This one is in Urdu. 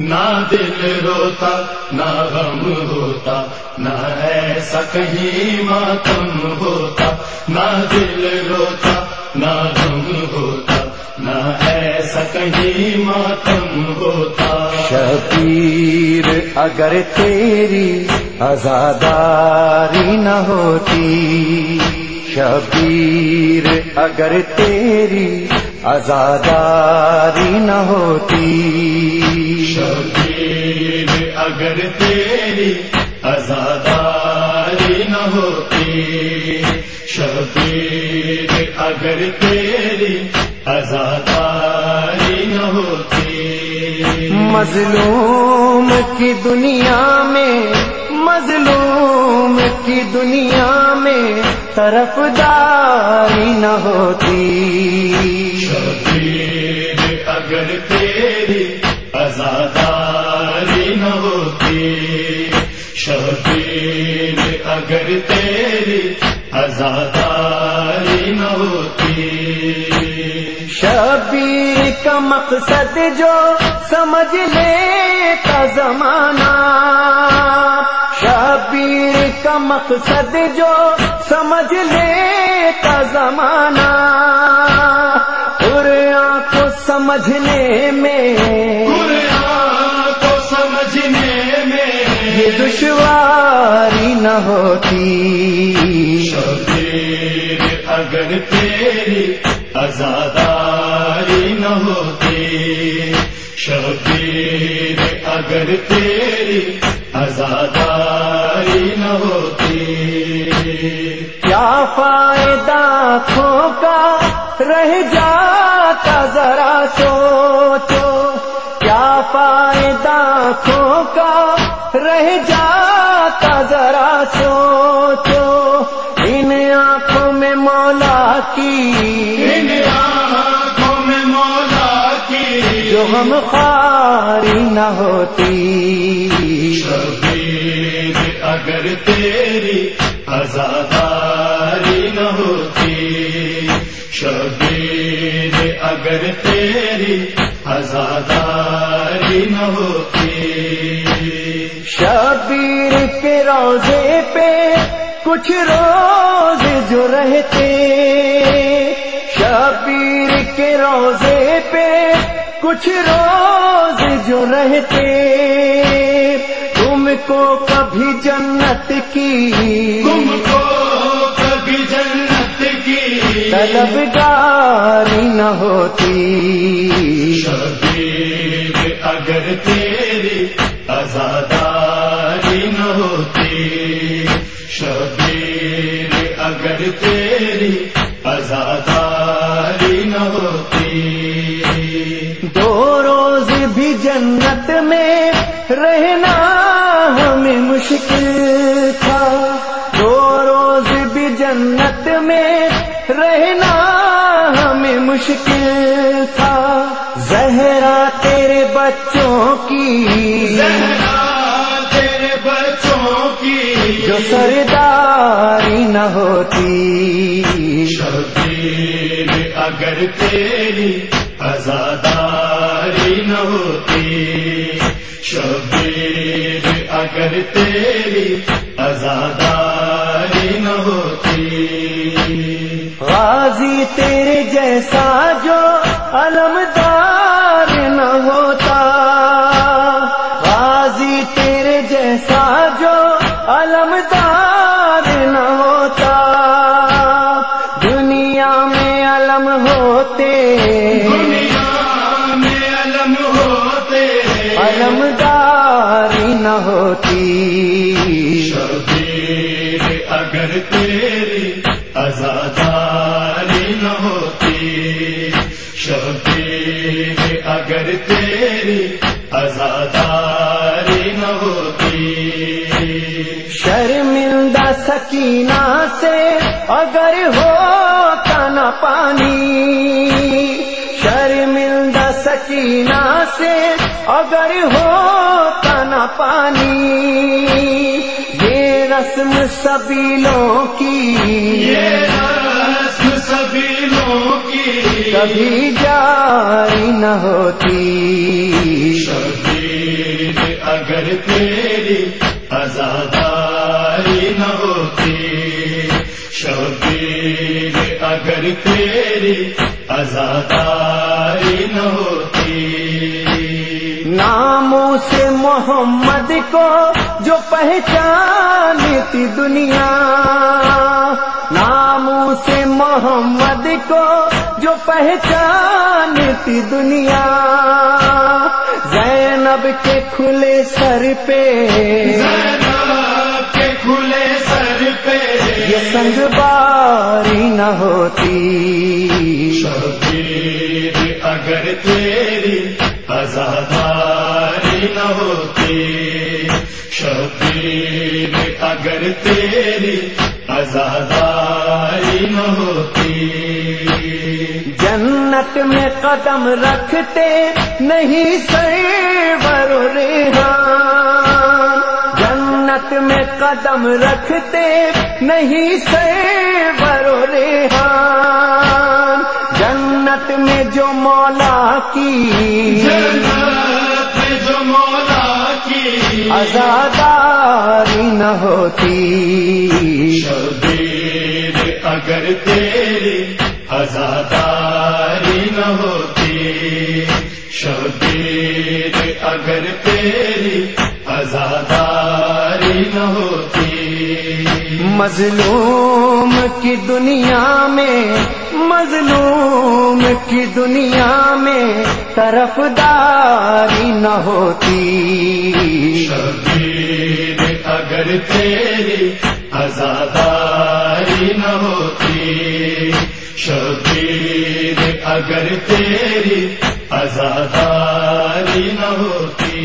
نہ دل روتا نہ غم ہوتا، نہ ایسا کہیں ماتم ہوتا، نہ دل روتا نہ غم ہوتا، نہ ایسا کہیں ماتم ہوتا۔ شبیر، اگر تیری آزاداری نہ ہوتی، شبیر، اگر تیری آزاداری نہ ہوتی۔ شبیر اگر تیری آزاداری نہ ہوتی۔ شبیر اگر تیری آزاداری نہ ہوتی۔ مظلوم کی دنیا میں مظلوم کی دنیا میں طرف داری نہ ہوتی۔ شبیر اگر تیری آزاداری نہ ہوتی۔ شبیر اگر تیری آزاداری نہ ہوتی۔ شبیر کا مقصد جو سمجھ لیتا زمانہ۔ شبیر کا مقصد جو سمجھ لیتا زمانہ۔ قرآن کو سمجھنے میں قرآن کو سمجھنے میں۔ یہ دشواری نہ ہوتی۔ شبیر اگر تیری آزاداری نہ ہوتی۔ شبیر اگر تیری آزاداری نہ ہوتی۔ کیا فائدہ کھو کا رہ جاتا؟ ذرا سوچو۔ کیا فائدہ کھو کا رہ جاتا؟ ذرا سوچو۔ ان آنکھوں میں مولا کی۔ ہم خاری نہ ہوتی۔ شبیر اگر تیری آزاداری نہ ہوتی۔ شبیر اگر تیری آزاداری نہ ہوتی۔ شبیر کے روزے پہ کچھ روز جو رہتے۔ شبیر کے روزے پہ کچھ روز جو رہتے تم کو کبھی جنت کی تم کو کبھی جنت کی طلبگاری نہ ہوتی شبیر اگر تیری آزاداری نہ ہوتی شبیر اگر تیری آزاداری مشکل تھا دو روز بھی جنت میں رہنا ہمیں مشکل تھا۔ زہرا تیرے بچوں کی زہرا تیرے بچوں کی۔ جو سرداری نہ ہوتی۔ شبیر اگر تیری آزاداری نہ ہوتی شبیر اگر تیری آزاداری نہ ہوتی۔ غازی تیرے جیسا جو علمدار نہ ہوتا۔ غازی تیرے جیسا جو علمدار نہ ہوتا۔ دنیا میں علم ہوتے۔ دنیا میں علم ہوتے۔ علمداری نہ ہوتی۔ شبیر اگر تیری آزاداری نہ ہوتی۔ شبیر اگر تیری آزاداری نہ ہوتی۔ شرمندہ سکینہ سے اگر ہو نہ پانی۔ شرمندہ سکینہ سے اگر ہو نہ پانی یہ رسم سبیلوں کی یہ رسم سبھی لوگوں کی کبھی جاری نہ ہوتی۔ شبیر اگر تیری آزاداری نہ ہوتی۔ شبیر اگر تیری آزاداری نہ ہوتی۔ ناموں سے محمد کو جو پہچانتی دنیا ناموں سے محمد کو جو پہچانتی دنیا۔ زینب کے کھلے سر پہ زینب کے کھلے سر پہ۔ یہ سنگ باری نہ ہوتی۔ آزاداری نہ ہوتی شبیر اگر تیری آزاداری نہ ہوتی۔ جنت میں قدم رکھتے نہیں سرور ریحان۔ جنت میں قدم رکھتے نہیں سرور ریحان۔ جنت میں جو مولا کی آزاداری نہ ہوتی۔ شبیر اگر تیری آزاداری نہ ہوتی۔ شبیر اگر تیری آزاداری نہ ہوتی۔ مظلوم کی دنیا میں مظلوم کی دنیا میں طرف داری نہ ہوتی۔ شبیر اگر تیری آزاداری نہ ہوتی۔ شبیر اگر تیری آزاداری نہ ہوتی۔